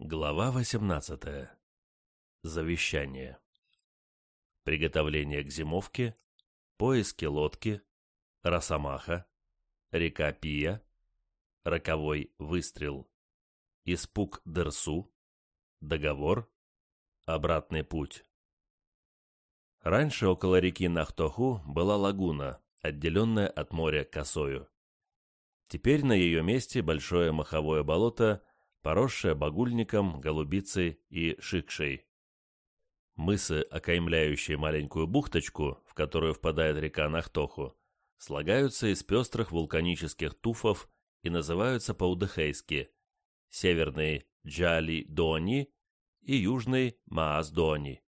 Глава 18. Завещание. Приготовление к зимовке, поиски лодки, росомаха, река Пия, роковой выстрел, испуг Дерсу, договор, обратный путь. Раньше около реки Нахтоху была лагуна, отделенная от моря косою. Теперь на ее месте большое маховое болото, поросшее багульником, голубицей и шикшей. Мысы, окаймляющие маленькую бухточку, в которую впадает река Нахтоху, слагаются из пестрых вулканических туфов и называются по-удыхейски северный Джали-Дони и южный Маас-Дони.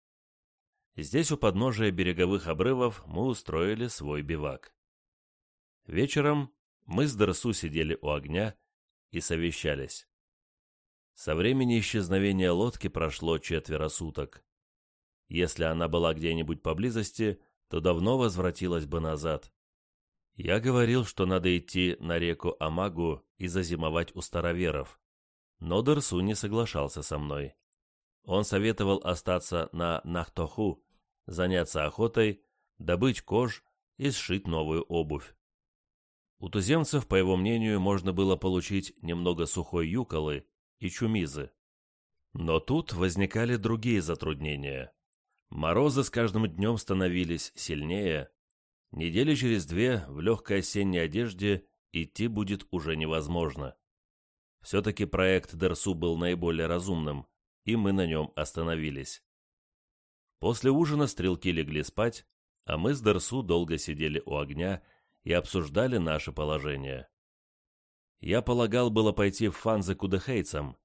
Здесь у подножия береговых обрывов мы устроили свой бивак. Вечером мы с Дерсу сидели у огня и совещались. Со времени исчезновения лодки прошло четверо суток. Если она была где-нибудь поблизости, то давно возвратилась бы назад. Я говорил, что надо идти на реку Амагу и зазимовать у староверов. Но Дерсу не соглашался со мной. Он советовал остаться на Нахтоху, заняться охотой, добыть кож и сшить новую обувь. У туземцев, по его мнению, можно было получить немного сухой юколы и чумизы. Но тут возникали другие затруднения. Морозы с каждым днем становились сильнее. Недели через две в легкой осенней одежде идти будет уже невозможно. Все-таки проект Дерсу был наиболее разумным, и мы на нем остановились. После ужина стрелки легли спать, а мы с Дерсу долго сидели у огня и обсуждали наше положение. Я полагал было пойти в фанзы к удыхейцам,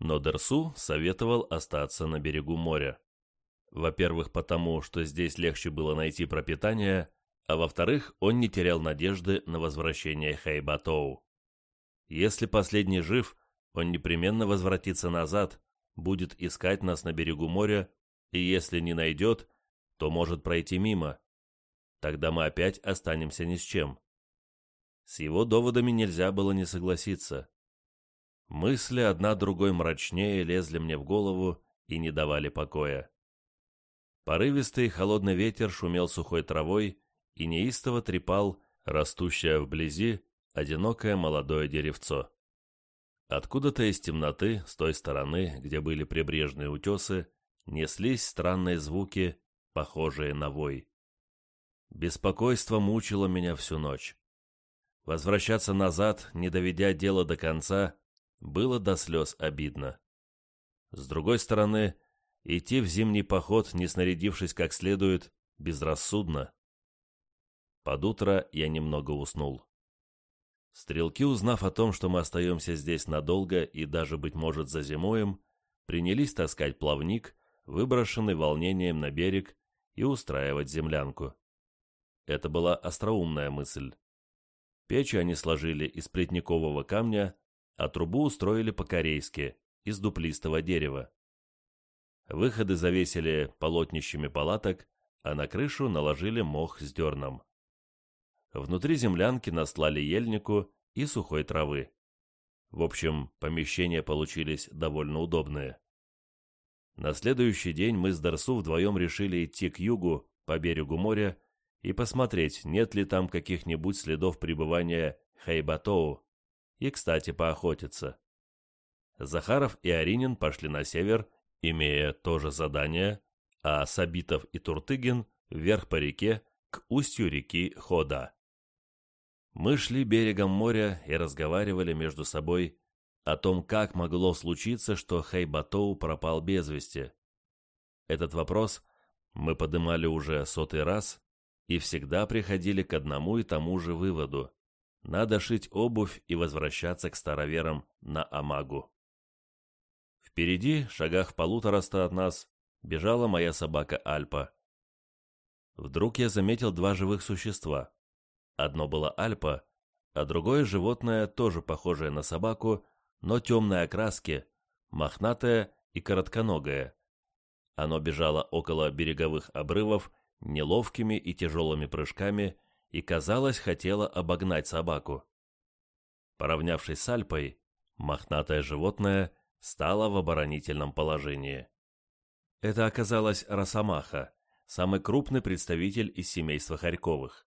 но Дерсу советовал остаться на берегу моря. Во-первых, потому, что здесь легче было найти пропитание, а во-вторых, он не терял надежды на возвращение Хайбатоу. Если последний жив, он непременно возвратится назад, будет искать нас на берегу моря, и если не найдет, то может пройти мимо. Тогда мы опять останемся ни с чем. С его доводами нельзя было не согласиться. Мысли одна другой мрачнее лезли мне в голову и не давали покоя. Порывистый холодный ветер шумел сухой травой и неистово трепал растущее вблизи одинокое молодое деревцо. Откуда-то из темноты, с той стороны, где были прибрежные утесы, неслись странные звуки, похожие на вой. Беспокойство мучило меня всю ночь. Возвращаться назад, не доведя дело до конца, было до слез обидно. С другой стороны, идти в зимний поход, не снарядившись как следует, безрассудно. Под утро я немного уснул. Стрелки, узнав о том, что мы остаемся здесь надолго и даже, быть может, зазимуем, принялись таскать плавник, выброшенный волнением на берег, и устраивать землянку. Это была остроумная мысль. Печи они сложили из плетникового камня, а трубу устроили по-корейски, из дуплистого дерева. Выходы завесили полотнищами палаток, а на крышу наложили мох с дерном. Внутри землянки наслали ельнику и сухой травы. В общем, помещения получились довольно удобные. На следующий день мы с Дарсу вдвоем решили идти к югу, по берегу моря, и посмотреть, нет ли там каких-нибудь следов пребывания Хайбатоу, и, кстати, поохотиться. Захаров и Аринин пошли на север, имея то же задание, а Сабитов и Туртыгин вверх по реке к устью реки Хода. Мы шли берегом моря и разговаривали между собой о том, как могло случиться, что Хайбатоу пропал без вести. Этот вопрос мы поднимали уже сотый раз, и всегда приходили к одному и тому же выводу. Надо шить обувь и возвращаться к староверам на Амагу. Впереди, шагах в полутораста от нас, бежала моя собака Альпа. Вдруг я заметил два живых существа. Одно было Альпа, а другое животное, тоже похожее на собаку, но темной окраски, мохнатое и коротконогое. Оно бежало около береговых обрывов неловкими и тяжелыми прыжками и, казалось, хотела обогнать собаку. Поравнявшись с Альпой, мохнатое животное стала в оборонительном положении. Это оказалась росомаха, самый крупный представитель из семейства Харьковых.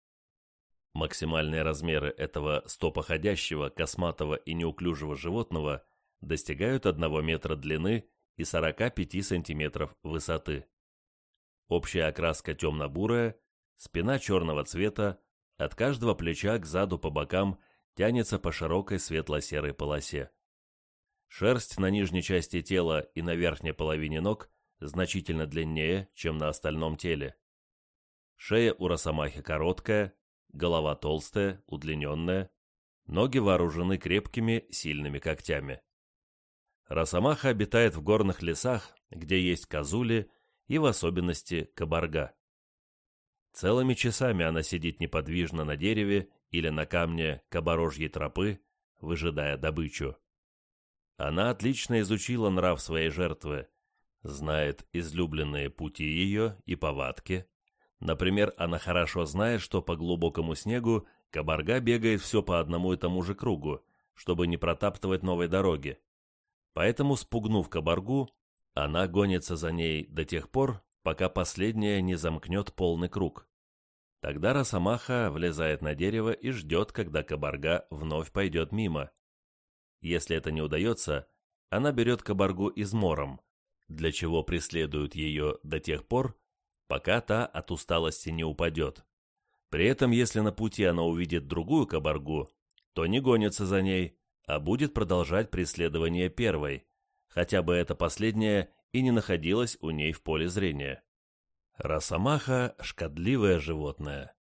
Максимальные размеры этого стопоходящего, косматого и неуклюжего животного достигают 1 метра длины и 45 сантиметров высоты. Общая окраска темно-бурая, спина черного цвета, от каждого плеча к заду по бокам тянется по широкой светло-серой полосе. Шерсть на нижней части тела и на верхней половине ног значительно длиннее, чем на остальном теле. Шея у росомахи короткая, голова толстая, удлиненная, ноги вооружены крепкими, сильными когтями. Росомаха обитает в горных лесах, где есть козули и в особенности кабарга. Целыми часами она сидит неподвижно на дереве или на камне кабарожьей тропы, выжидая добычу. Она отлично изучила нрав своей жертвы, знает излюбленные пути ее и повадки. Например, она хорошо знает, что по глубокому снегу кабарга бегает все по одному и тому же кругу, чтобы не протаптывать новой дороги. Поэтому, спугнув кабаргу, она гонится за ней до тех пор, пока последняя не замкнет полный круг. Тогда Росомаха влезает на дерево и ждет, когда кабарга вновь пойдет мимо. Если это не удается, она берет кабаргу измором, для чего преследует ее до тех пор, пока та от усталости не упадет. При этом, если на пути она увидит другую кабаргу, то не гонится за ней, а будет продолжать преследование первой, хотя бы эта последняя и не находилась у ней в поле зрения. Росомаха – шкодливое животное.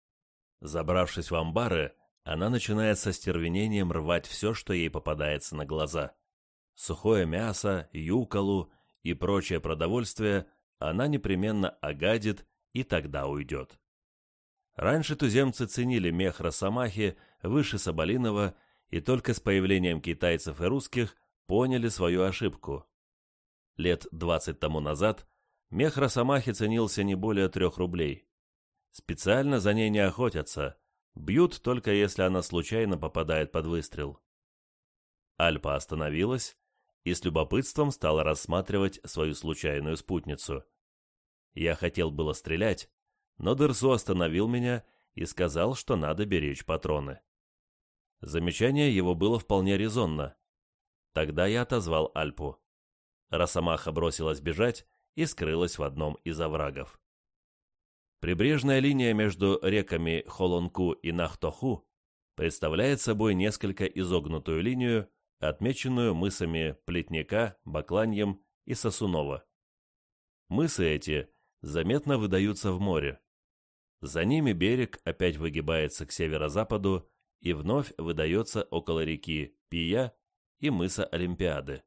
Забравшись в амбары, она начинает со стервенением рвать все, что ей попадается на глаза. Сухое мясо, юколу и прочее продовольствие она непременно огадит и тогда уйдет. Раньше туземцы ценили мех росомахи выше соболиного и только с появлением китайцев и русских поняли свою ошибку. Лет 20 тому назад мех росомахи ценился не более трех рублей. Специально за ней не охотятся, бьют только если она случайно попадает под выстрел. Альпа остановилась и с любопытством стала рассматривать свою случайную спутницу. Я хотел было стрелять, но Дерсу остановил меня и сказал, что надо беречь патроны. Замечание его было вполне резонно. Тогда я отозвал Альпу. Росомаха бросилась бежать и скрылась в одном из оврагов. Прибрежная линия между реками Холонку и Нахтоху представляет собой несколько изогнутую линию, отмеченную мысами Плетняка, Бакланьем и Сосунова. Мысы эти заметно выдаются в море. За ними берег опять выгибается к северо-западу и вновь выдается около реки Пия и мыса Олимпиады.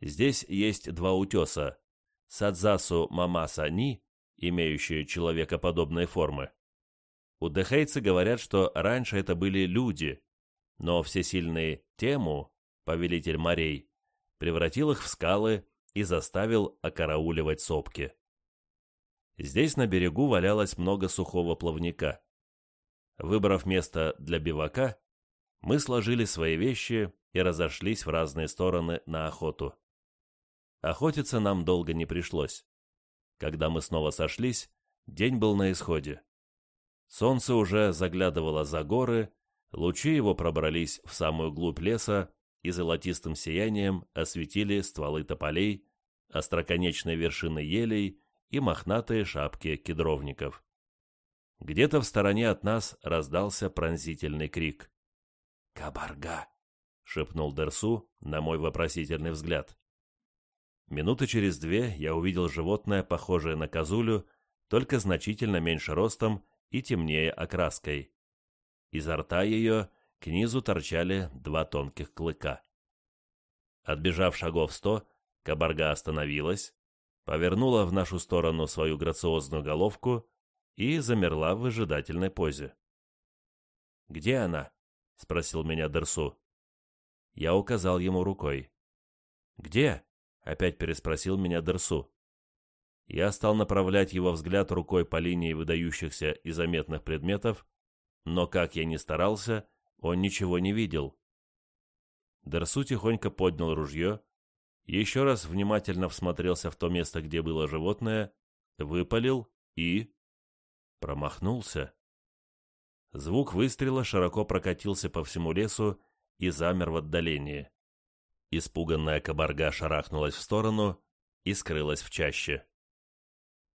Здесь есть два утеса – Садзасу Мамаса-Ни, имеющие человекоподобные формы. Удехейцы говорят, что раньше это были люди, но всесильный Тему, повелитель морей, превратил их в скалы и заставил окарауливать сопки. Здесь на берегу валялось много сухого плавника. Выбрав место для бивака, мы сложили свои вещи и разошлись в разные стороны на охоту. Охотиться нам долго не пришлось. Когда мы снова сошлись, день был на исходе. Солнце уже заглядывало за горы, лучи его пробрались в самую глубь леса и золотистым сиянием осветили стволы тополей, остроконечные вершины елей и мохнатые шапки кедровников. Где-то в стороне от нас раздался пронзительный крик. «Кабарга!» — шепнул Дерсу на мой вопросительный взгляд. Минуты через две я увидел животное, похожее на козулю, только значительно меньше ростом и темнее окраской. Изо рта ее к низу торчали два тонких клыка. Отбежав шагов сто, кабарга остановилась, повернула в нашу сторону свою грациозную головку и замерла в выжидательной позе. «Где она?» — спросил меня Дерсу. Я указал ему рукой. «Где?» — опять переспросил меня Дерсу. Я стал направлять его взгляд рукой по линии выдающихся и заметных предметов, но, как я ни старался, он ничего не видел. Дерсу тихонько поднял ружье, еще раз внимательно всмотрелся в то место, где было животное, выпалил и... промахнулся. Звук выстрела широко прокатился по всему лесу и замер в отдалении. Испуганная кабарга шарахнулась в сторону и скрылась в чаще.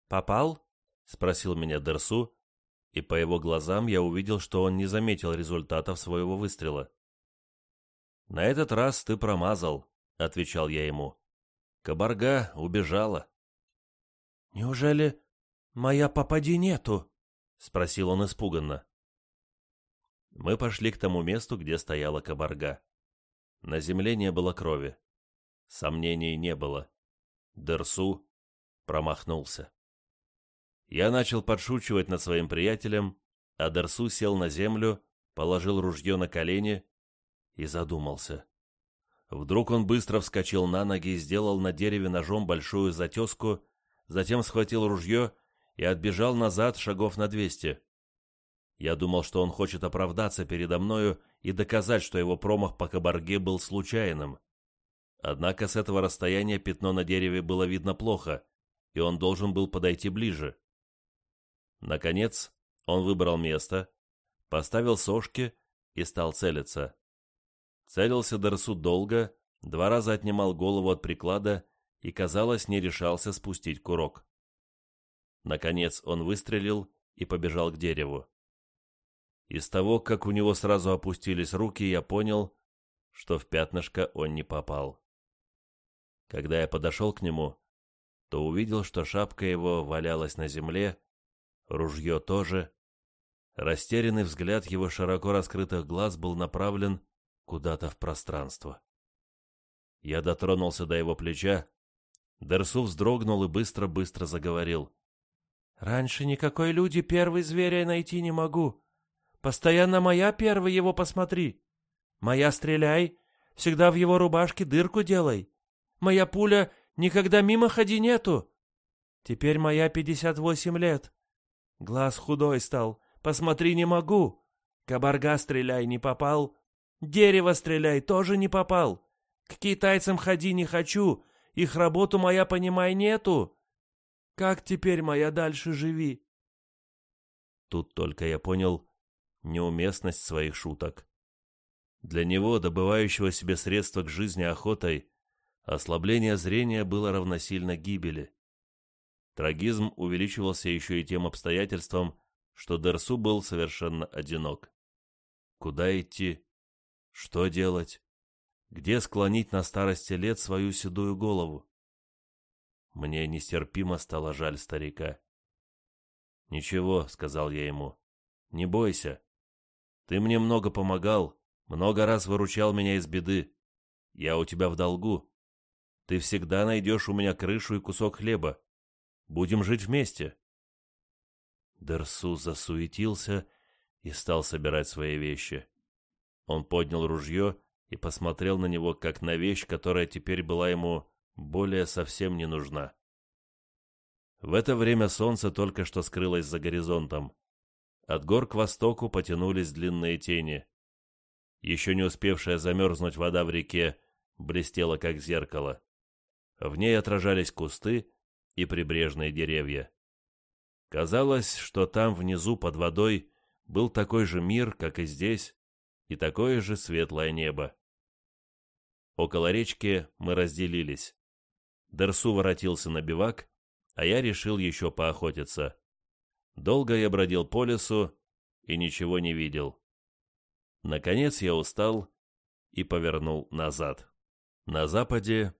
«Попал?» — спросил меня Дерсу, и по его глазам я увидел, что он не заметил результатов своего выстрела. «На этот раз ты промазал», — отвечал я ему. «Кабарга убежала». «Неужели моя попади нету?» — спросил он испуганно. Мы пошли к тому месту, где стояла кабарга. На земле не было крови. Сомнений не было. Дерсу промахнулся. Я начал подшучивать над своим приятелем, а Дерсу сел на землю, положил ружье на колени и задумался. Вдруг он быстро вскочил на ноги и сделал на дереве ножом большую затеску, затем схватил ружье и отбежал назад шагов на двести. Я думал, что он хочет оправдаться передо мною и доказать, что его промах по кабарге был случайным. Однако с этого расстояния пятно на дереве было видно плохо, и он должен был подойти ближе. Наконец, он выбрал место, поставил сошки и стал целиться. Целился Дерсу долго, два раза отнимал голову от приклада и, казалось, не решался спустить курок. Наконец он выстрелил и побежал к дереву. Из того, как у него сразу опустились руки, я понял, что в пятнышко он не попал. Когда я подошел к нему, то увидел, что шапка его валялась на земле, ружье тоже. Растерянный взгляд его широко раскрытых глаз был направлен куда-то в пространство. Я дотронулся до его плеча. Дерсу вздрогнул и быстро-быстро заговорил. «Раньше никакой люди первый зверя найти не могу. Постоянно моя первый его посмотри. Моя стреляй, всегда в его рубашке дырку делай. Моя пуля никогда мимо ходи нету. Теперь моя пятьдесят восемь лет. Глаз худой стал, посмотри не могу. Кабарга стреляй не попал. Дерево стреляй тоже не попал. К китайцам ходи не хочу, их работу моя, понимай, нету. Как теперь моя дальше живи? Тут только я понял, неуместность своих шуток. Для него, добывающего себе средства к жизни охотой, ослабление зрения было равносильно гибели. Трагизм увеличивался еще и тем обстоятельством, что Дерсу был совершенно одинок. Куда идти? Что делать? Где склонить на старости лет свою седую голову? Мне нестерпимо стало жаль старика. «Ничего», — сказал я ему, — «не бойся. Ты мне много помогал, много раз выручал меня из беды. Я у тебя в долгу. Ты всегда найдешь у меня крышу и кусок хлеба. Будем жить вместе». Дерсу засуетился и стал собирать свои вещи. Он поднял ружье и посмотрел на него, как на вещь, которая теперь была ему более совсем не нужна. В это время солнце только что скрылось за горизонтом. От гор к востоку потянулись длинные тени. Еще не успевшая замерзнуть вода в реке блестела, как зеркало. В ней отражались кусты и прибрежные деревья. Казалось, что там внизу под водой был такой же мир, как и здесь, и такое же светлое небо. Около речки мы разделились. Дерсу воротился на бивак, а я решил еще поохотиться. Долго я бродил по лесу и ничего не видел. Наконец я устал и повернул назад. На западе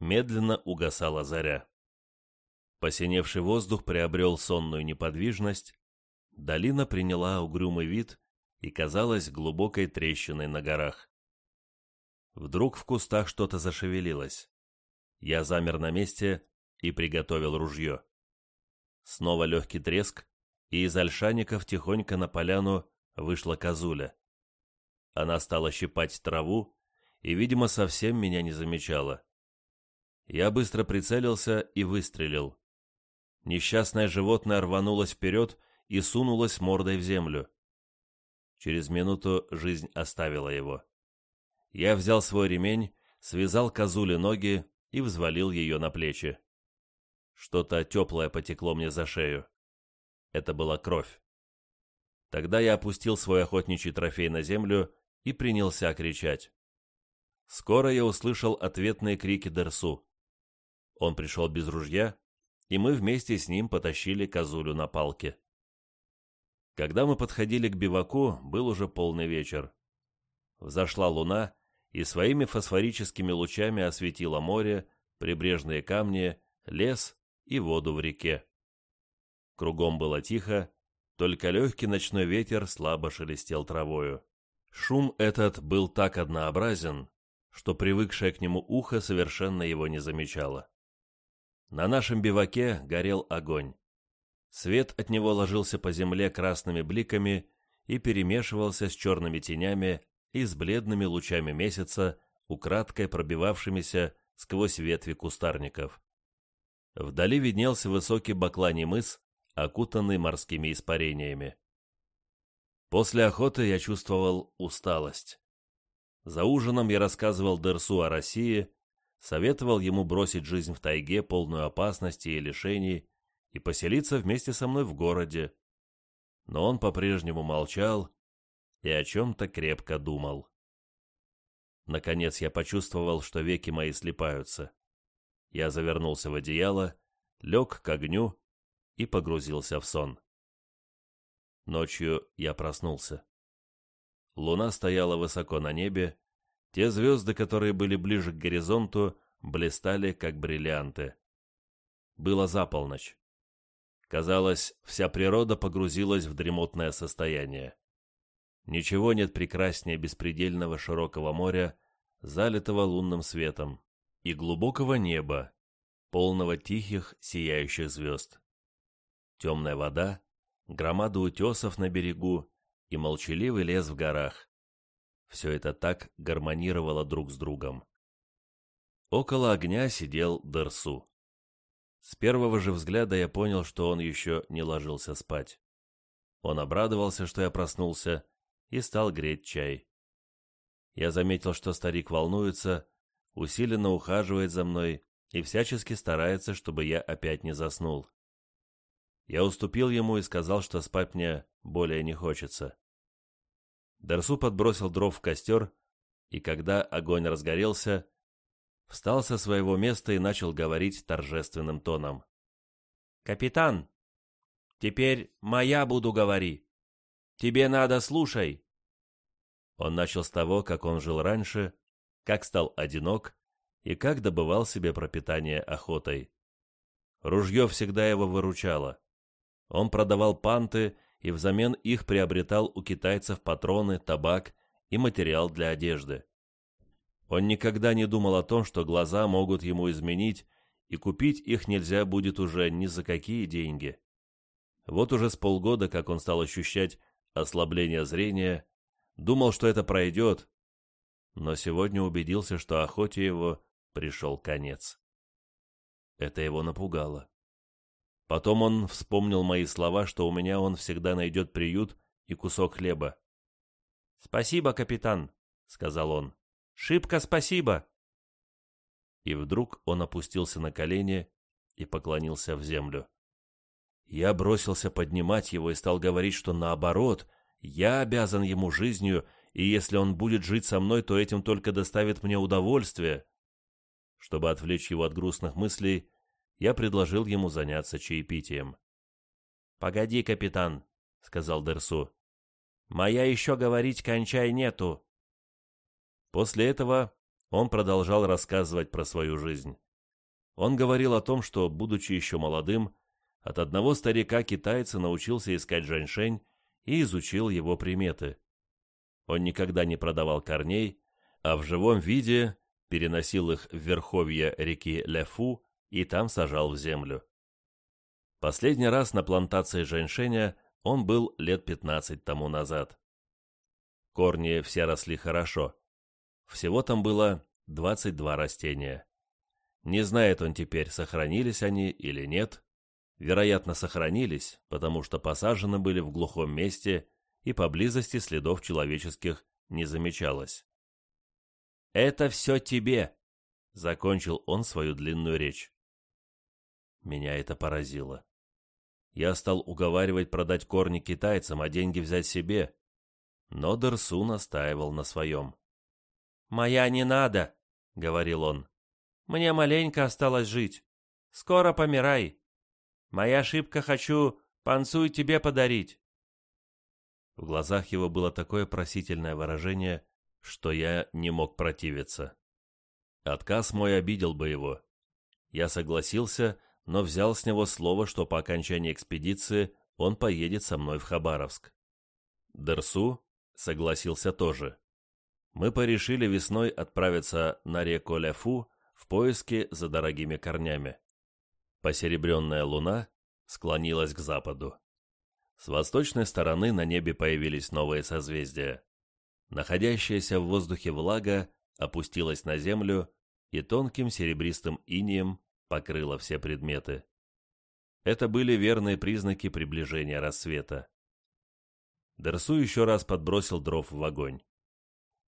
медленно угасала заря. Посиневший воздух приобрел сонную неподвижность, долина приняла угрюмый вид и казалась глубокой трещиной на горах. Вдруг в кустах что-то зашевелилось. Я замер на месте и приготовил ружье. Снова легкий треск, и из ольшаников тихонько на поляну вышла козуля. Она стала щипать траву и, видимо, совсем меня не замечала. Я быстро прицелился и выстрелил. Несчастное животное рванулось вперед и сунулось мордой в землю. Через минуту жизнь оставила его. Я взял свой ремень, связал козуле ноги и взвалил ее на плечи. Что-то теплое потекло мне за шею. Это была кровь. Тогда я опустил свой охотничий трофей на землю и принялся кричать. Скоро я услышал ответные крики Дерсу. Он пришел без ружья, и мы вместе с ним потащили козулю на палке. Когда мы подходили к биваку, был уже полный вечер. Взошла луна и своими фосфорическими лучами осветила море, прибрежные камни, лес и воду в реке. Кругом было тихо, только легкий ночной ветер слабо шелестел травою. Шум этот был так однообразен, что привыкшее к нему ухо совершенно его не замечало. На нашем биваке горел огонь. Свет от него ложился по земле красными бликами и перемешивался с черными тенями и с бледными лучами месяца, украдкой пробивавшимися сквозь ветви кустарников. Вдали виднелся высокий бакланий мыс, окутанный морскими испарениями. После охоты я чувствовал усталость. За ужином я рассказывал Дерсу о России, советовал ему бросить жизнь в тайге, полную опасности и лишений, и поселиться вместе со мной в городе. Но он по-прежнему молчал и о чем-то крепко думал. Наконец я почувствовал, что веки мои слипаются. Я завернулся в одеяло, лег к огню и погрузился в сон. Ночью я проснулся. Луна стояла высоко на небе, те звезды, которые были ближе к горизонту, блистали, как бриллианты. Было за полночь. Казалось, вся природа погрузилась в дремотное состояние. Ничего нет прекраснее беспредельного широкого моря, залитого лунным светом, и глубокого неба, полного тихих, сияющих звезд. Темная вода, громада утесов на берегу и молчаливый лес в горах. Все это так гармонировало друг с другом. Около огня сидел Дерсу. С первого же взгляда я понял, что он еще не ложился спать. Он обрадовался, что я проснулся, и стал греть чай. Я заметил, что старик волнуется, усиленно ухаживает за мной и всячески старается, чтобы я опять не заснул. Я уступил ему и сказал, что спать мне более не хочется. Дарсу подбросил дров в костер, и когда огонь разгорелся, встал со своего места и начал говорить торжественным тоном. «Капитан, теперь моя буду говори. Тебе надо слушай». Он начал с того, как он жил раньше, как стал одинок и как добывал себе пропитание охотой. Ружье всегда его выручало. Он продавал панты и взамен их приобретал у китайцев патроны, табак и материал для одежды. Он никогда не думал о том, что глаза могут ему изменить, и купить их нельзя будет уже ни за какие деньги. Вот уже с полгода, как он стал ощущать ослабление зрения, думал, что это пройдет, но сегодня убедился, что охоте его пришел конец. Это его напугало. Потом он вспомнил мои слова, что у меня он всегда найдет приют и кусок хлеба. «Спасибо, капитан», — сказал он. «Шибко спасибо». И вдруг он опустился на колени и поклонился в землю. Я бросился поднимать его и стал говорить, что наоборот, я обязан ему жизнью, и если он будет жить со мной, то этим только доставит мне удовольствие. Чтобы отвлечь его от грустных мыслей, я предложил ему заняться чаепитием. «Погоди, капитан», — сказал Дерсу. «Моя еще говорить кончай нету». После этого он продолжал рассказывать про свою жизнь. Он говорил о том, что, будучи еще молодым, от одного старика-китайца научился искать женьшень и изучил его приметы. Он никогда не продавал корней, а в живом виде переносил их в верховье реки Лефу и там сажал в землю. Последний раз на плантации женьшеня он был лет 15 тому назад. Корни все росли хорошо. Всего там было 22 растения. Не знает он теперь, сохранились они или нет. Вероятно, сохранились, потому что посажены были в глухом месте и поблизости следов человеческих не замечалось. «Это все тебе», закончил он свою длинную речь. Меня это поразило. Я стал уговаривать продать корни китайцам, а деньги взять себе. Но Дерсу настаивал на своем. «Моя не надо», — говорил он. «Мне маленько осталось жить. Скоро помирай. Моя ошибка хочу панцуй тебе подарить». В глазах его было такое просительное выражение, что я не мог противиться. Отказ мой обидел бы его. Я согласился, но взял с него слово, что по окончании экспедиции он поедет со мной в Хабаровск. Дерсу согласился тоже. Мы порешили весной отправиться на реку Ляфу в поиске за дорогими корнями. Посеребренная луна склонилась к западу. С восточной стороны на небе появились новые созвездия. Находящаяся в воздухе влага опустилась на землю и тонким серебристым инием покрыла все предметы. Это были верные признаки приближения рассвета. Дерсу еще раз подбросил дров в огонь.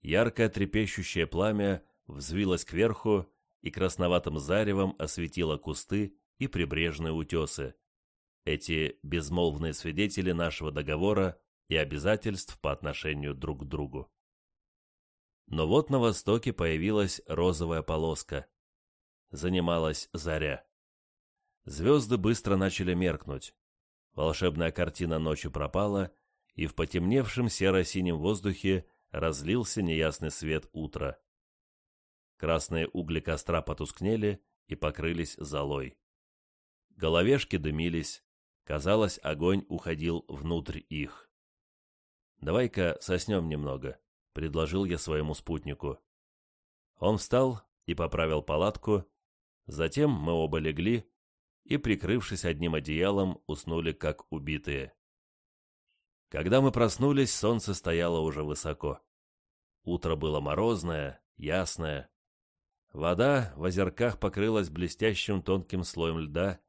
Яркое трепещущее пламя взвилось кверху и красноватым заревом осветило кусты и прибрежные утесы. Эти безмолвные свидетели нашего договора и обязательств по отношению друг к другу. Но вот на востоке появилась розовая полоска. Занималась заря. Звезды быстро начали меркнуть. Волшебная картина ночи пропала, и в потемневшем серо-синем воздухе разлился неясный свет утра. Красные угли костра потускнели и покрылись золой. Головешки дымились, казалось, огонь уходил внутрь их. «Давай-ка соснем немного», — предложил я своему спутнику. Он встал и поправил палатку, затем мы оба легли и, прикрывшись одним одеялом, уснули как убитые. Когда мы проснулись, солнце стояло уже высоко. Утро было морозное, ясное. Вода в озерках покрылась блестящим тонким слоем льда,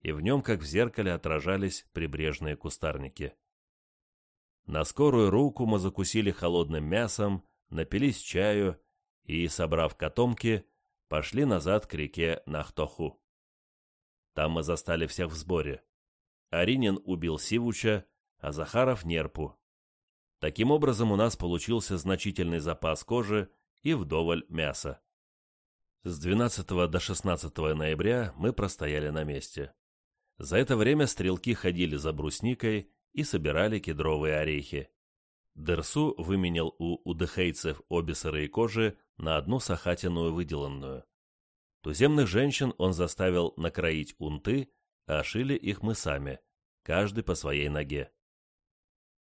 и в нем, как в зеркале, отражались прибрежные кустарники. На скорую руку мы закусили холодным мясом, напились чаю и, собрав котомки, пошли назад к реке Нахтоху. Там мы застали всех в сборе. Аринин убил Сивуча, а Захаров — нерпу. Таким образом, у нас получился значительный запас кожи и вдоволь мяса. С 12 до 16 ноября мы простояли на месте. За это время стрелки ходили за брусникой и собирали кедровые орехи. Дерсу выменял у удыхейцев обе сырые кожи на одну сахатиную выделанную. Туземных женщин он заставил накроить унты, а шили их мы сами, каждый по своей ноге.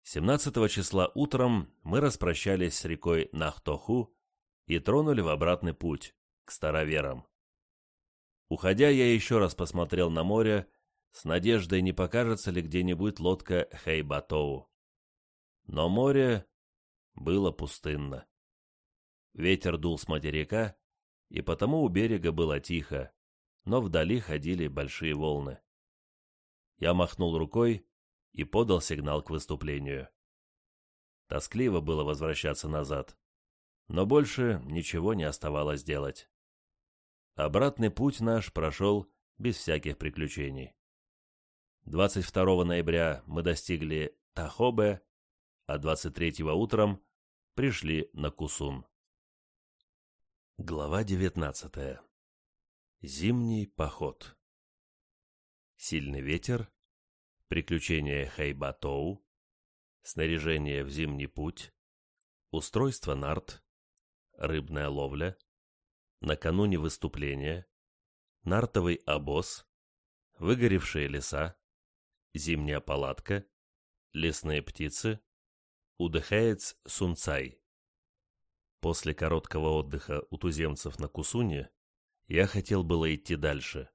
17 числа утром мы распрощались с рекой Нахтоху и тронули в обратный путь, к староверам. Уходя, я еще раз посмотрел на море, с надеждой, не покажется ли где-нибудь лодка Хейбатоу. Но море было пустынно. Ветер дул с материка, и потому у берега было тихо, но вдали ходили большие волны. Я махнул рукой, и подал сигнал к выступлению. Тоскливо было возвращаться назад, но больше ничего не оставалось делать. Обратный путь наш прошел без всяких приключений. 22 ноября мы достигли Тахобе, а 23 утром пришли на Кусун. Глава 19. Зимний поход. Сильный ветер приключения Хайбатоу, снаряжение в зимний путь, устройство нарт, рыбная ловля, накануне выступления, нартовый обоз, выгоревшие леса, зимняя палатка, лесные птицы, удыхаец Сунцай. После короткого отдыха у туземцев на Кусуне я хотел было идти дальше,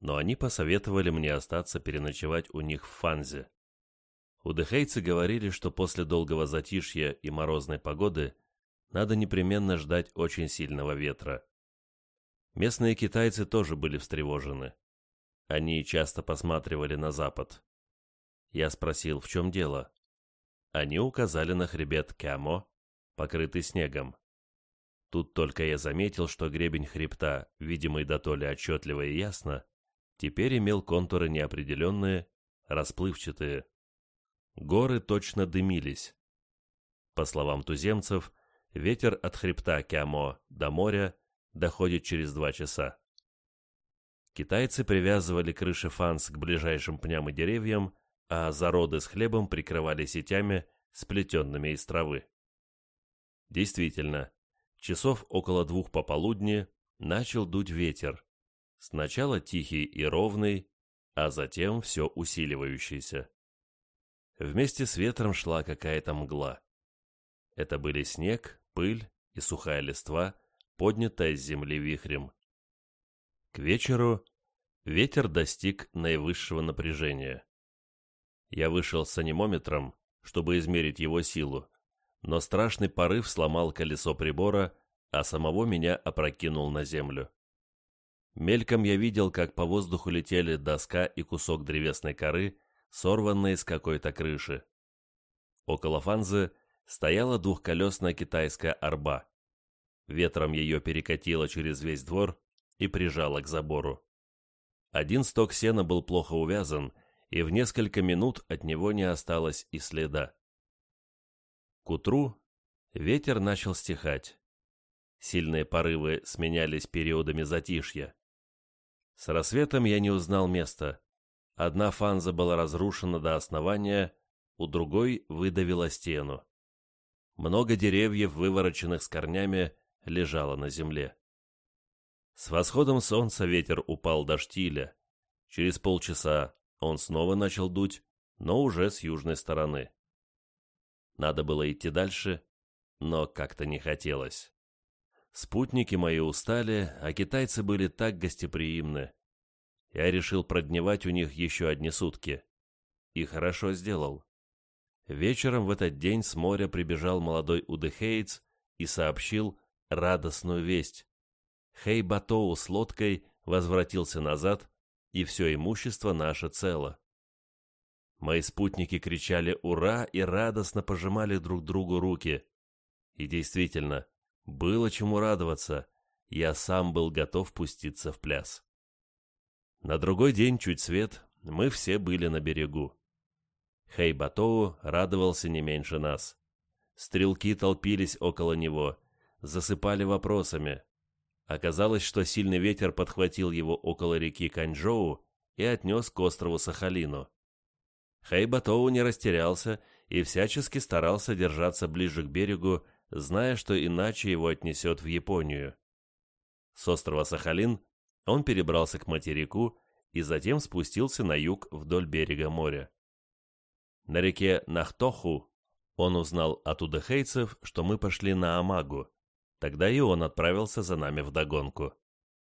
но они посоветовали мне остаться переночевать у них в Фанзе. Удыхейцы говорили, что после долгого затишья и морозной погоды надо непременно ждать очень сильного ветра. Местные китайцы тоже были встревожены. Они часто посматривали на запад. Я спросил, в чем дело. Они указали на хребет Кямо, покрытый снегом. Тут только я заметил, что гребень хребта, видимый до то ли отчетливо и ясно, теперь имел контуры неопределенные, расплывчатые. Горы точно дымились. По словам туземцев, ветер от хребта Кямо до моря доходит через два часа. Китайцы привязывали крыши фанс к ближайшим пням и деревьям, а зароды с хлебом прикрывали сетями, сплетенными из травы. Действительно, часов около двух пополудни начал дуть ветер. Сначала тихий и ровный, а затем все усиливающийся. Вместе с ветром шла какая-то мгла. Это были снег, пыль и сухая листва, поднятая с земли вихрем. К вечеру ветер достиг наивысшего напряжения. Я вышел с анимометром, чтобы измерить его силу, но страшный порыв сломал колесо прибора, а самого меня опрокинул на землю. Мельком я видел, как по воздуху летели доска и кусок древесной коры, сорванные с какой-то крыши. Около фанзы стояла двухколесная китайская арба. Ветром ее перекатило через весь двор и прижало к забору. Один сток сена был плохо увязан, и в несколько минут от него не осталось и следа. К утру ветер начал стихать. Сильные порывы сменялись периодами затишья. С рассветом я не узнал места. Одна фанза была разрушена до основания, у другой выдавила стену. Много деревьев, вывороченных с корнями, лежало на земле. С восходом солнца ветер упал до штиля. Через полчаса он снова начал дуть, но уже с южной стороны. Надо было идти дальше, но как-то не хотелось. Спутники мои устали, а китайцы были так гостеприимны. Я решил продневать у них еще одни сутки. И хорошо сделал. Вечером в этот день с моря прибежал молодой удыхеец и сообщил радостную весть. Хей Батоу с лодкой возвратился назад, и все имущество наше цело. Мои спутники кричали «Ура!» и радостно пожимали друг другу руки. И действительно, было чему радоваться. Я сам был готов пуститься в пляс. На другой день, чуть свет, мы все были на берегу. Хейбатоу радовался не меньше нас. Стрелки толпились около него, засыпали вопросами. Оказалось, что сильный ветер подхватил его около реки Каньчжоу и отнес к острову Сахалину. Хейбатоу не растерялся и всячески старался держаться ближе к берегу, зная, что иначе его отнесет в Японию. С острова Сахалин он перебрался к материку и затем спустился на юг вдоль берега моря. На реке Нахтоху он узнал от удахейцев, что мы пошли на Амагу. Тогда и он отправился за нами вдогонку.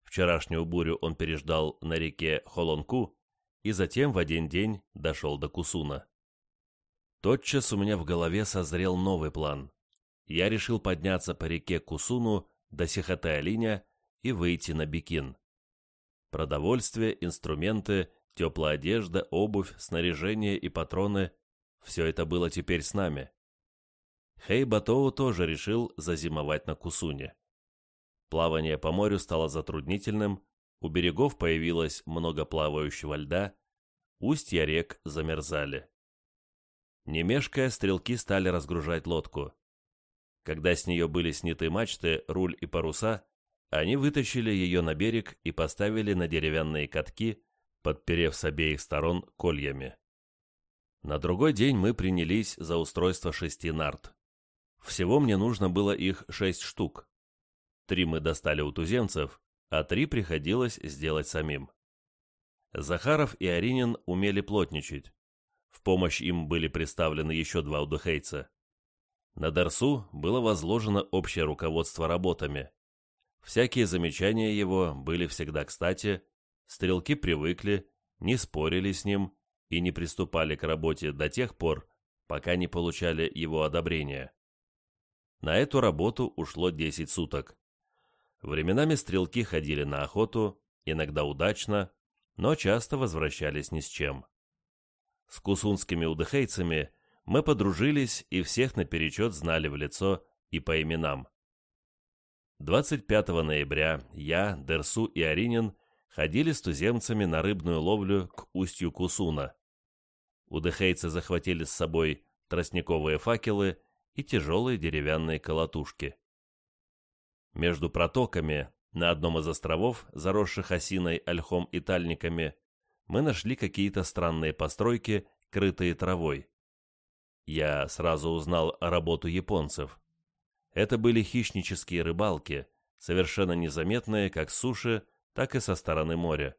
Вчерашнюю бурю он переждал на реке Холонку и затем в один день дошел до Кусуна. Тотчас у меня в голове созрел новый план. Я решил подняться по реке Кусуну до Сихотэ-Алиня и выйти на Бикин. Продовольствие, инструменты, теплая одежда, обувь, снаряжение и патроны – все это было теперь с нами. Хей Батоу тоже решил зазимовать на Кусуне. Плавание по морю стало затруднительным, у берегов появилось много плавающего льда, устья рек замерзали. Не мешкая, стрелки стали разгружать лодку. Когда с нее были сняты мачты, руль и паруса, они вытащили ее на берег и поставили на деревянные катки, подперев с обеих сторон кольями. На другой день мы принялись за устройство шести нарт. Всего мне нужно было их шесть штук. Три мы достали у туземцев, а три приходилось сделать самим. Захаров и Аринин умели плотничать. В помощь им были представлены еще два удыхейца. На Дарсу было возложено общее руководство работами. Всякие замечания его были всегда кстати, стрелки привыкли, не спорили с ним и не приступали к работе до тех пор, пока не получали его одобрения. На эту работу ушло 10 суток. Временами стрелки ходили на охоту, иногда удачно, но часто возвращались ни с чем. С кусунскими удыхейцами мы подружились и всех наперечет знали в лицо и по именам. 25 ноября я, Дерсу и Аринин ходили с туземцами на рыбную ловлю к устью Кусуна. Удыхейцы захватили с собой тростниковые факелы и тяжелые деревянные колотушки. Между протоками на одном из островов, заросших осиной, ольхом и тальниками, мы нашли какие-то странные постройки, крытые травой. Я сразу узнал работу японцев. Это были хищнические рыбалки, совершенно незаметные как с суши, так и со стороны моря.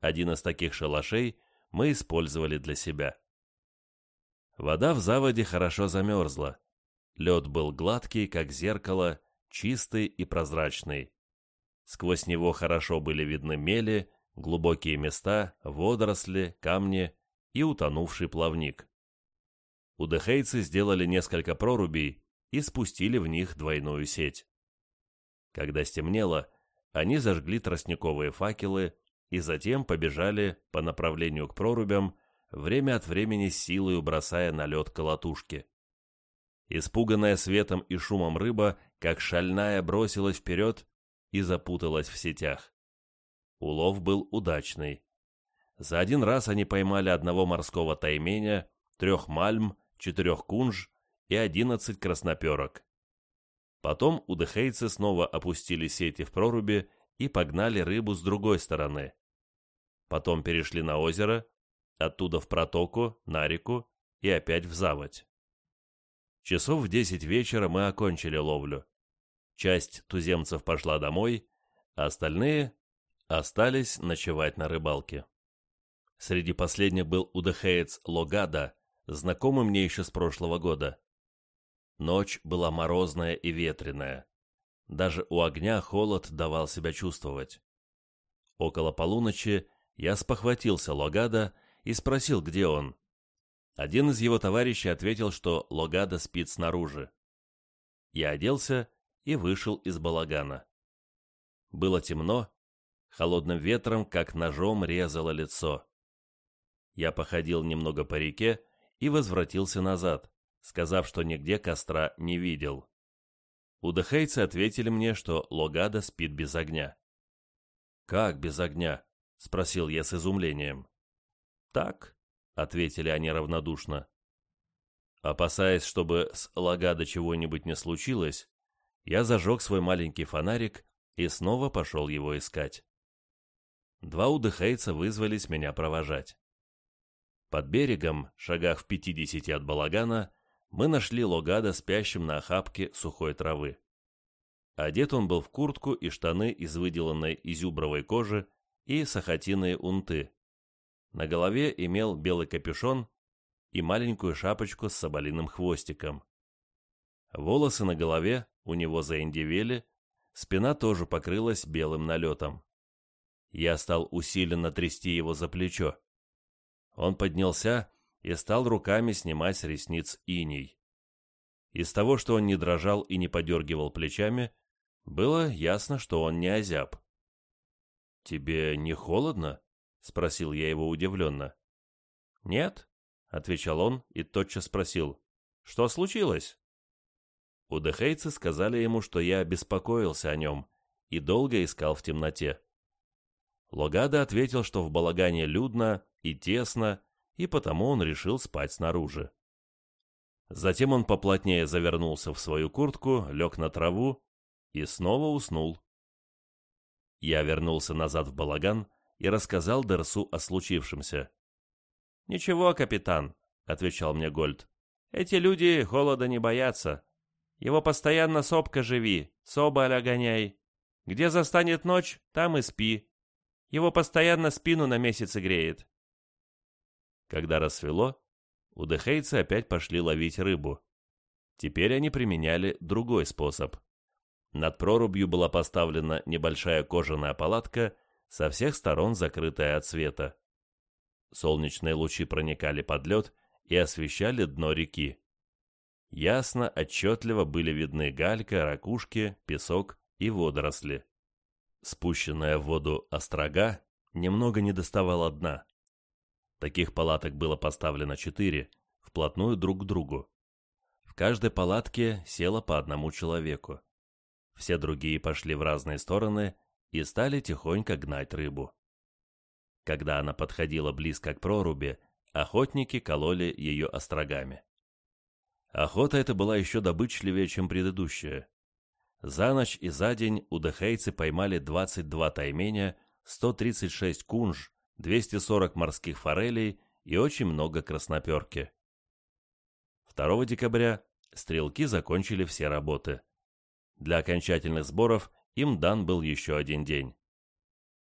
Один из таких шалашей мы использовали для себя. Вода в заводе хорошо замерзла. Лед был гладкий, как зеркало, чистый и прозрачный. Сквозь него хорошо были видны мели, глубокие места, водоросли, камни и утонувший плавник. Удыхейцы сделали несколько прорубей и спустили в них двойную сеть. Когда стемнело, они зажгли тростниковые факелы и затем побежали по направлению к прорубям, время от времени силой бросая на лед колотушки. Испуганная светом и шумом рыба, как шальная, бросилась вперед и запуталась в сетях. Улов был удачный. За один раз они поймали одного морского тайменя, трех мальм, четырех кунж и одиннадцать красноперок. Потом удыхейцы снова опустили сети в проруби и погнали рыбу с другой стороны. Потом перешли на озеро, оттуда в протоку, на реку и опять в заводь. Часов в десять вечера мы окончили ловлю. Часть туземцев пошла домой, а остальные остались ночевать на рыбалке. Среди последних был удыхеец Логада, знакомый мне еще с прошлого года. Ночь была морозная и ветреная. Даже у огня холод давал себя чувствовать. Около полуночи я спохватился Логада и спросил, где он. Один из его товарищей ответил, что Логада спит снаружи. Я оделся и вышел из балагана. Было темно, холодным ветром, как ножом, резало лицо. Я походил немного по реке и возвратился назад, сказав, что нигде костра не видел. Удыхейцы ответили мне, что Логада спит без огня. «Как без огня?» — спросил я с изумлением. «Так», — ответили они равнодушно. Опасаясь, чтобы с Лагада чего-нибудь не случилось, я зажег свой маленький фонарик и снова пошел его искать. Два удыхейца вызвались меня провожать. Под берегом, шагах в пятидесяти от балагана, мы нашли Логада спящим на охапке сухой травы. Одет он был в куртку и штаны из выделанной изюбровой кожи и сахатиные унты. На голове имел белый капюшон и маленькую шапочку с соболиным хвостиком. Волосы на голове у него заиндивели, спина тоже покрылась белым налетом. Я стал усиленно трясти его за плечо. Он поднялся и стал руками снимать с ресниц иней. Из того, что он не дрожал и не подергивал плечами, было ясно, что он не озяб. «Тебе не холодно?» — спросил я его удивленно. «Нет», — отвечал он и тотчас спросил. «Что случилось?» Удыхейцы сказали ему, что я беспокоился о нем и долго искал в темноте. Логада ответил, что в балагане людно и тесно, и потому он решил спать снаружи. Затем он поплотнее завернулся в свою куртку, лег на траву и снова уснул. Я вернулся назад в балаган и рассказал Дерсу о случившемся. «Ничего, капитан», — отвечал мне Гольд. «Эти люди холода не боятся. Его постоянно сопка живи, соболя гоняй. Где застанет ночь, там и спи. Его постоянно спину на месяце греет. Когда рассвело, удыхейцы опять пошли ловить рыбу. Теперь они применяли другой способ. Над прорубью была поставлена небольшая кожаная палатка, со всех сторон закрытая от света. Солнечные лучи проникали под лед и освещали дно реки. Ясно, отчетливо были видны галька, ракушки, песок и водоросли. Спущенная в воду острога немного не доставала дна. Таких палаток было поставлено четыре, вплотную друг к другу. В каждой палатке село по одному человеку. Все другие пошли в разные стороны и стали тихонько гнать рыбу. Когда она подходила близко к проруби, охотники кололи ее острогами. Охота эта была еще добычливее, чем предыдущая. За ночь и за день удыхейцы поймали 22 тайменя, 136 кунж, 240 морских форелей и очень много красноперки. 2 декабря стрелки закончили все работы. Для окончательных сборов им дан был еще один день.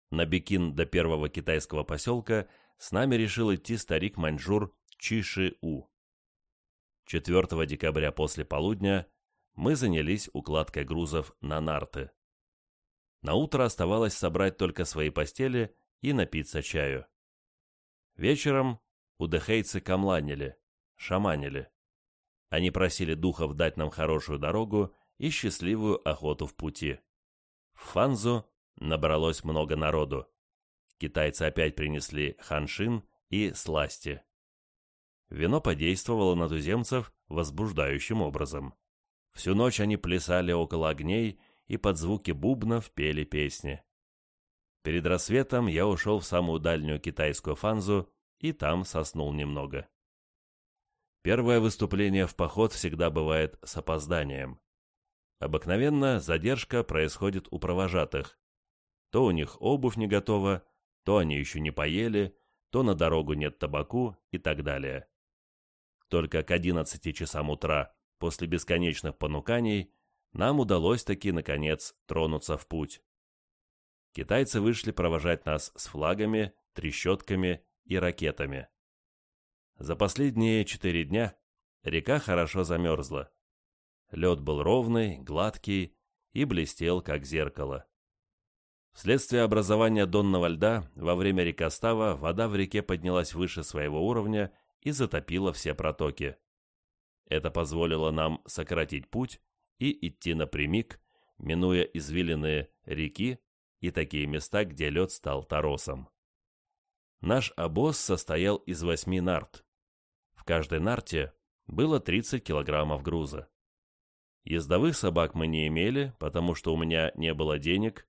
На Бекин до первого китайского поселка с нами решил идти старик-маньчжур Чиши-У. 4 декабря после полудня мы занялись укладкой грузов на нарты. На утро оставалось собрать только свои постели и напиться чаю. Вечером удыхейцы камланили, шаманили. Они просили духов дать нам хорошую дорогу и счастливую охоту в пути. В Фанзу набралось много народу. Китайцы опять принесли ханшин и сласти. Вино подействовало на туземцев возбуждающим образом. Всю ночь они плясали около огней и под звуки бубнов пели песни. Перед рассветом я ушел в самую дальнюю китайскую фанзу и там соснул немного. Первое выступление в поход всегда бывает с опозданием. Обыкновенно задержка происходит у провожатых. То у них обувь не готова, то они еще не поели, то на дорогу нет табаку и так далее. Только к 11 часам утра, после бесконечных понуканий, нам удалось таки, наконец, тронуться в путь. Китайцы вышли провожать нас с флагами, трещотками и ракетами. За последние четыре дня река хорошо замерзла. Лед был ровный, гладкий и блестел, как зеркало. Вследствие образования донного льда во время рекостава вода в реке поднялась выше своего уровня и затопила все протоки. Это позволило нам сократить путь и идти напрямик, минуя извилины реки и такие места, где лед стал торосом. Наш обоз состоял из восьми нарт. В каждой нарте было 30 килограммов груза. Ездовых собак мы не имели, потому что у меня не было денег,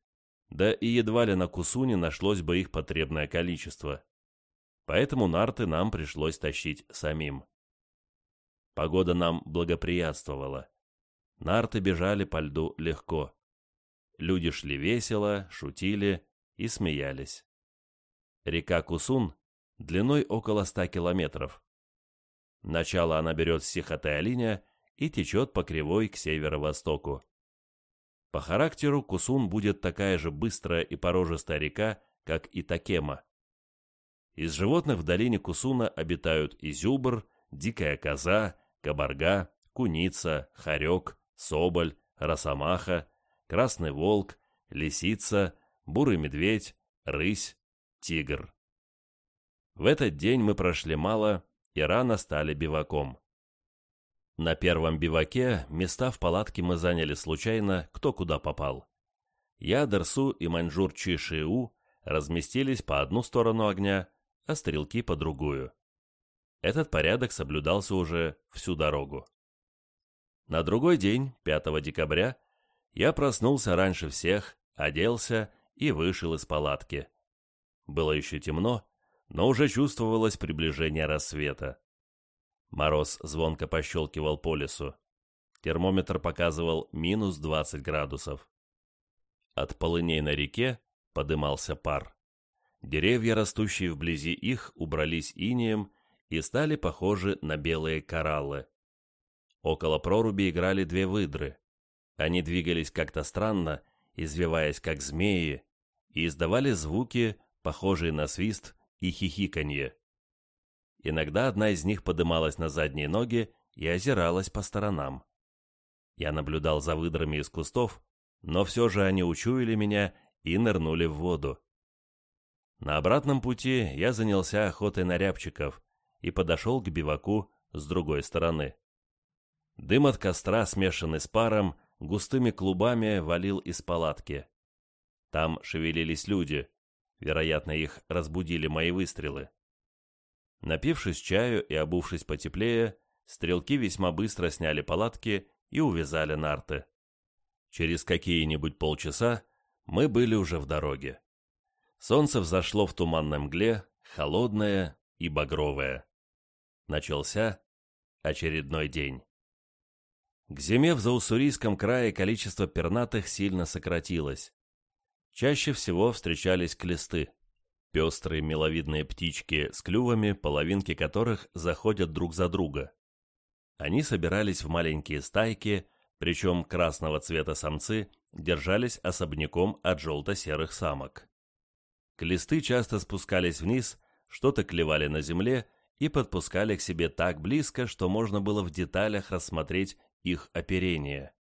да и едва ли на Кусуне нашлось бы их потребное количество. Поэтому нарты нам пришлось тащить самим. Погода нам благоприятствовала. Нарты бежали по льду легко. Люди шли весело, шутили и смеялись. Река Кусун длиной около ста километров. Начало она берет с Сихотэ-Алиня и течет по кривой к северо-востоку. По характеру Кусун будет такая же быстрая и порожистая река, как и Такема. Из животных в долине Кусуна обитают изюбр, дикая коза, кабарга, куница, хорек, соболь, росомаха, красный волк, лисица, бурый медведь, рысь, тигр. В этот день мы прошли мало и рано стали биваком. На первом биваке места в палатке мы заняли случайно, кто куда попал. Я, Дерсу и маньчжур Чи Шиу разместились по одну сторону огня, а стрелки по другую. Этот порядок соблюдался уже всю дорогу. На другой день, 5 декабря, я проснулся раньше всех, оделся и вышел из палатки. Было еще темно, но уже чувствовалось приближение рассвета. Мороз звонко пощелкивал по лесу. Термометр показывал минус 20 градусов. От полыней на реке подымался пар. Деревья, растущие вблизи их, убрались инеем и стали похожи на белые кораллы. Около проруби играли две выдры. Они двигались как-то странно, извиваясь как змеи, и издавали звуки, похожие на свист и хихиканье. Иногда одна из них подымалась на задние ноги и озиралась по сторонам. Я наблюдал за выдрами из кустов, но все же они учуяли меня и нырнули в воду. На обратном пути я занялся охотой на рябчиков и подошел к биваку с другой стороны. Дым от костра, смешанный с паром, густыми клубами валил из палатки. Там шевелились люди, Вероятно, их разбудили мои выстрелы. Напившись чаю и обувшись потеплее, стрелки весьма быстро сняли палатки и увязали нарты. Через какие-нибудь полчаса мы были уже в дороге. Солнце взошло в туманной мгле, холодное и багровое. Начался очередной день. К зиме в Зауссурийском крае количество пернатых сильно сократилось. Чаще всего встречались клесты, пестрые миловидные птички с клювами, половинки которых заходят друг за друга. Они собирались в маленькие стайки, причем красного цвета самцы держались особняком от желто-серых самок. Клесты часто спускались вниз, что-то клевали на земле и подпускали к себе так близко, что можно было в деталях рассмотреть их оперение.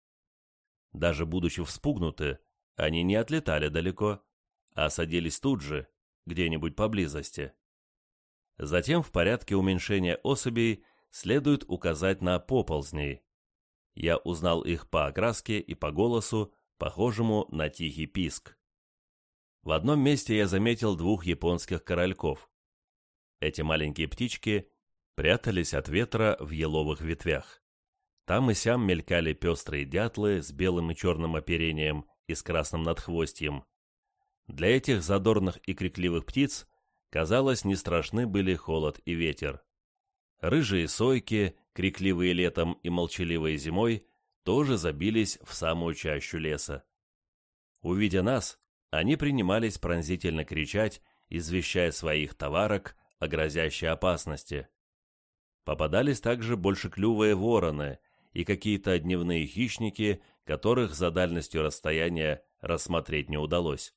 Даже будучи вспугнуты, они не отлетали далеко, а садились тут же, где-нибудь поблизости. Затем в порядке уменьшения особей следует указать на поползней. Я узнал их по окраске и по голосу, похожему на тихий писк. В одном месте я заметил двух японских корольков. Эти маленькие птички прятались от ветра в еловых ветвях. Там и сям мелькали пестрые дятлы с белым и черным оперением и с красным надхвостьем. Для этих задорных и крикливых птиц, казалось, не страшны были холод и ветер. Рыжие сойки, крикливые летом и молчаливые зимой, тоже забились в самую чащу леса. Увидя нас, они принимались пронзительно кричать, извещая своих товарок о грозящей опасности. Попадались также большеклювые вороны и какие-то дневные хищники, которых за дальностью расстояния рассмотреть не удалось.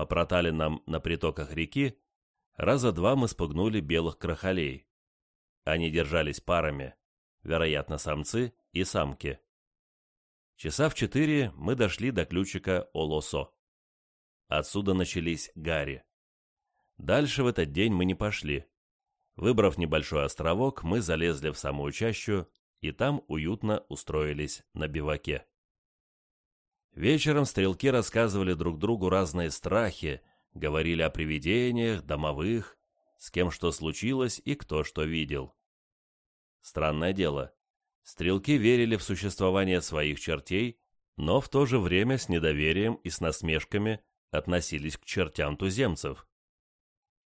По проталинам на притоках реки раза два мы спугнули белых крахолей. Они держались парами, вероятно, самцы и самки. Часа в четыре мы дошли до ключика Олосо. Отсюда начались гари. Дальше в этот день мы не пошли. Выбрав небольшой островок, мы залезли в самую чащу и там уютно устроились на биваке. Вечером стрелки рассказывали друг другу разные страхи, говорили о привидениях, домовых, с кем что случилось и кто что видел. Странное дело, стрелки верили в существование своих чертей, но в то же время с недоверием и с насмешками относились к чертям туземцев.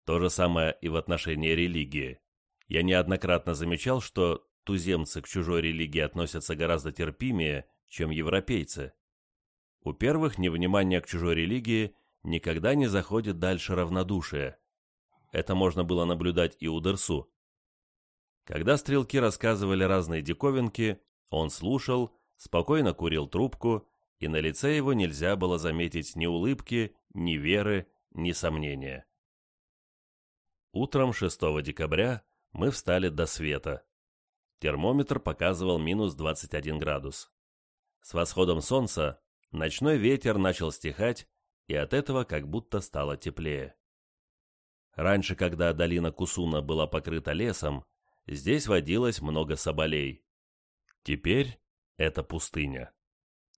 То же самое и в отношении религии. Я неоднократно замечал, что туземцы к чужой религии относятся гораздо терпимее, чем европейцы. У первых невнимание к чужой религии никогда не заходит дальше равнодушия. Это можно было наблюдать и у Дерсу. Когда стрелки рассказывали разные диковинки, он слушал, спокойно курил трубку, и на лице его нельзя было заметить ни улыбки, ни веры, ни сомнения. Утром 6 декабря мы встали до света. Термометр показывал минус 21 градус. С восходом солнца Ночной ветер начал стихать, и от этого как будто стало теплее. Раньше, когда долина Кусуна была покрыта лесом, здесь водилось много соболей. Теперь это пустыня.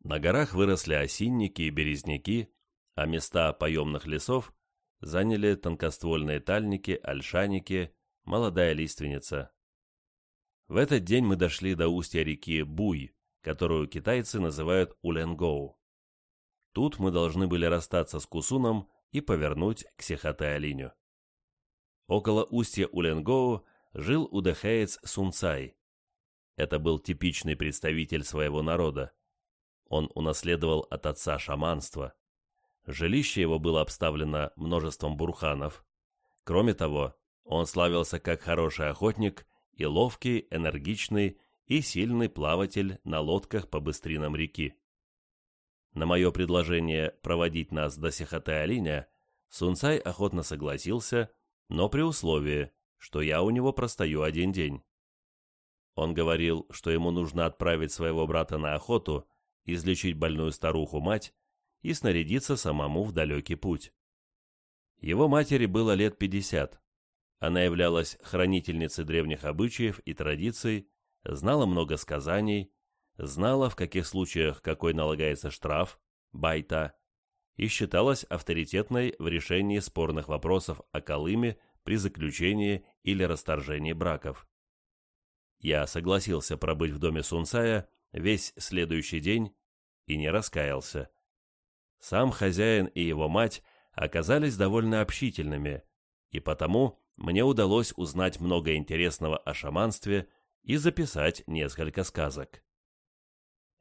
На горах выросли осинники и березняки, а места поемных лесов заняли тонкоствольные тальники, ольшаники, молодая лиственница. В этот день мы дошли до устья реки Буй, которую китайцы называют Уленгоу. Тут мы должны были расстаться с Кусуном и повернуть к Сехате-Алиню. Около устья Уленгоу жил удехеец Сунцай. Это был типичный представитель своего народа. Он унаследовал от отца шаманство. Жилище его было обставлено множеством бурханов. Кроме того, он славился как хороший охотник и ловкий, энергичный и сильный плаватель на лодках по быстринам реки. На мое предложение проводить нас до Сихоте-Алиня Сунцай охотно согласился, но при условии, что я у него простою один день. Он говорил, что ему нужно отправить своего брата на охоту, излечить больную старуху-мать и снарядиться самому в далекий путь. Его матери было лет пятьдесят. Она являлась хранительницей древних обычаев и традиций, знала много сказаний, знала, в каких случаях какой налагается штраф, байта, и считалась авторитетной в решении спорных вопросов о Колыме при заключении или расторжении браков. Я согласился пробыть в доме Сунцая весь следующий день и не раскаялся. Сам хозяин и его мать оказались довольно общительными, и потому мне удалось узнать много интересного о шаманстве и записать несколько сказок.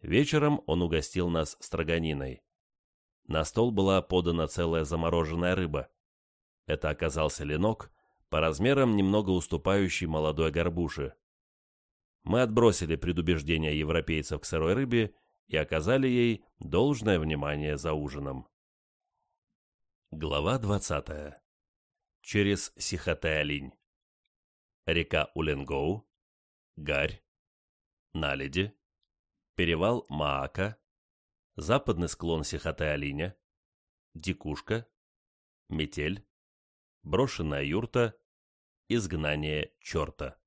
Вечером он угостил нас строганиной. На стол была подана целая замороженная рыба. Это оказался ленок, по размерам немного уступающий молодой горбуши. Мы отбросили предубеждения европейцев к сырой рыбе и оказали ей должное внимание за ужином. Глава 20. Через Сихотэ-Алинь. Река Уленгоу, Гарь, Наледи, перевал Маака, западный склон Сихотэ-Алиня, Дикушка, Метель, брошенная юрта, изгнание черта.